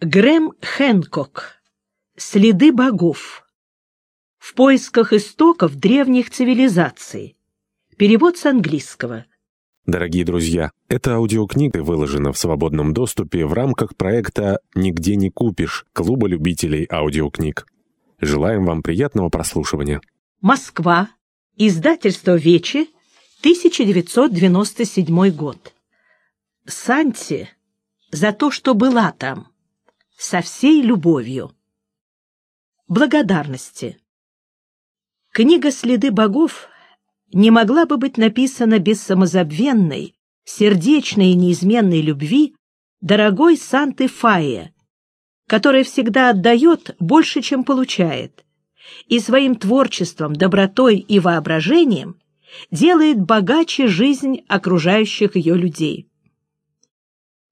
Грэм Хэнкок. Следы богов. В поисках истоков древних цивилизаций. Перевод с английского. Дорогие друзья, эта аудиокнига выложена в свободном доступе в рамках проекта «Нигде не купишь» Клуба любителей аудиокниг. Желаем вам приятного прослушивания. Москва. Издательство «Вечи», 1997 год. Санти за то, что была там со всей любовью. Благодарности. Книга «Следы богов» не могла бы быть написана без самозабвенной, сердечной и неизменной любви дорогой Санты Фае, которая всегда отдает больше, чем получает, и своим творчеством, добротой и воображением делает богаче жизнь окружающих ее людей.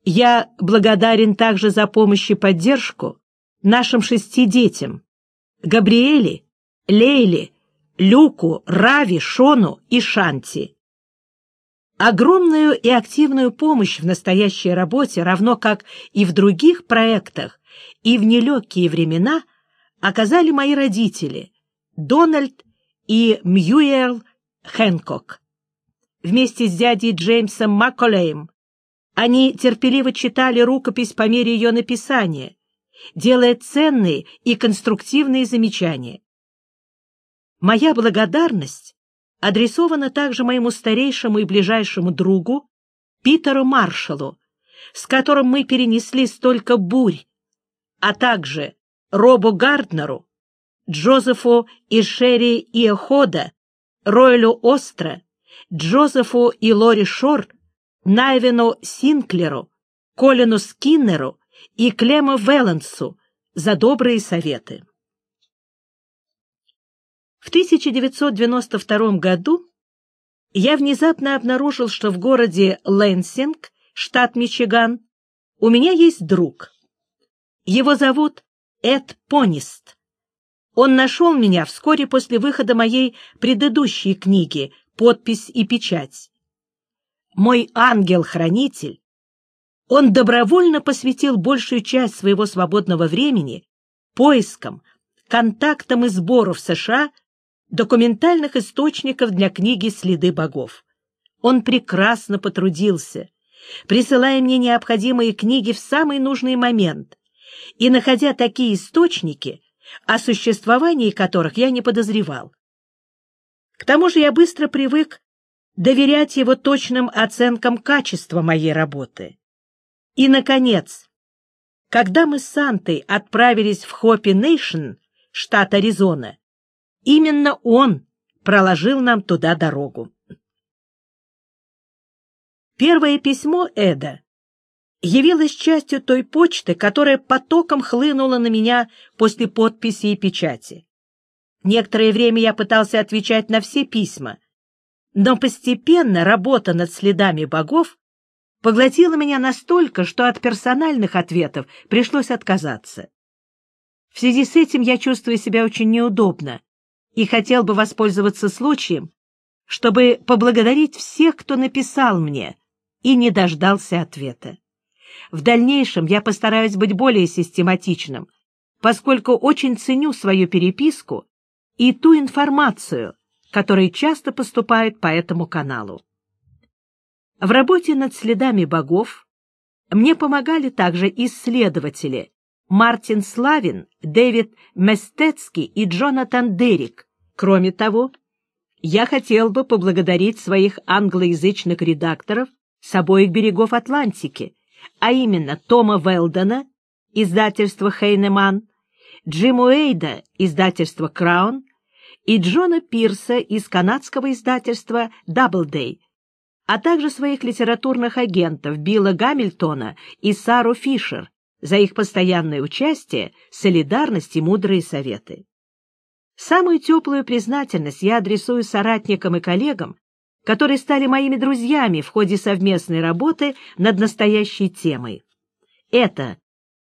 Я благодарен также за помощь и поддержку нашим шести детям — Габриэле, Лейле, Люку, Рави, Шону и Шанти. Огромную и активную помощь в настоящей работе, равно как и в других проектах, и в нелегкие времена оказали мои родители Дональд и Мьюэлл Хэнкок. Вместе с дядей Джеймсом Макколеем они терпеливо читали рукопись по мере ее написания, делая ценные и конструктивные замечания. Моя благодарность адресована также моему старейшему и ближайшему другу Питеру Маршалу, с которым мы перенесли столько бурь, а также Робу Гарднеру, Джозефу и Шерри Иохода, Ройлю Остро, Джозефу и Лори Шор Найвину Синклеру, Колину Скиннеру и Клему Велансу за добрые советы. В 1992 году я внезапно обнаружил, что в городе Лэнсинг, штат Мичиган, у меня есть друг. Его зовут Эд Понист. Он нашел меня вскоре после выхода моей предыдущей книги «Подпись и печать» мой ангел-хранитель, он добровольно посвятил большую часть своего свободного времени поискам, контактам и сбору в США документальных источников для книги «Следы богов». Он прекрасно потрудился, присылая мне необходимые книги в самый нужный момент и находя такие источники, о существовании которых я не подозревал. К тому же я быстро привык доверять его точным оценкам качества моей работы. И, наконец, когда мы с Сантой отправились в Хоппи Нейшн, штат Аризона, именно он проложил нам туда дорогу. Первое письмо Эда явилось частью той почты, которая потоком хлынула на меня после подписи и печати. Некоторое время я пытался отвечать на все письма, но постепенно работа над следами богов поглотила меня настолько, что от персональных ответов пришлось отказаться. В связи с этим я чувствую себя очень неудобно и хотел бы воспользоваться случаем, чтобы поблагодарить всех, кто написал мне и не дождался ответа. В дальнейшем я постараюсь быть более систематичным, поскольку очень ценю свою переписку и ту информацию, которые часто поступают по этому каналу. В работе над следами богов мне помогали также исследователи Мартин Славин, Дэвид Местецкий и Джонатан Дерик. Кроме того, я хотел бы поблагодарить своих англоязычных редакторов с обоих берегов Атлантики, а именно Тома Велдона, издательство Хейнеман, Джима Уэйда, издательство Краун, и Джона Пирса из канадского издательства «Даблдей», а также своих литературных агентов Билла Гамильтона и Сару Фишер за их постоянное участие, солидарность и мудрые советы. Самую теплую признательность я адресую соратникам и коллегам, которые стали моими друзьями в ходе совместной работы над настоящей темой. Это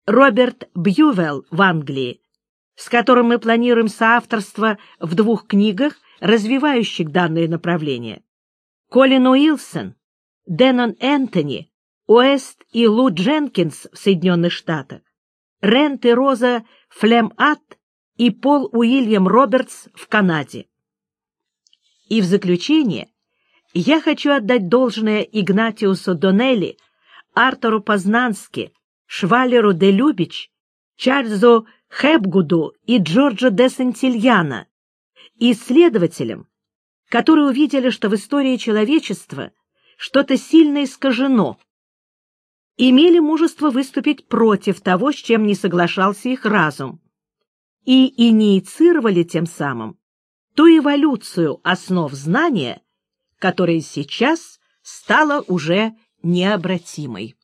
Роберт Бьювелл в Англии, с которым мы планируем соавторство в двух книгах, развивающих данное направление. Колин Уилсон, Дэнон Энтони, Уэст и Лу Дженкинс в Соединенных Штатах, Рент и Роза Флем-Ат и Пол Уильям Робертс в Канаде. И в заключение я хочу отдать должное Игнатиусу Донелли, Артуру Познански, Швалеру де Любич, Чарльзу Хепгуду и Джорджо де Сантильяна, исследователям, которые увидели, что в истории человечества что-то сильно искажено, имели мужество выступить против того, с чем не соглашался их разум, и инициировали тем самым ту эволюцию основ знания, которая сейчас стала уже необратимой.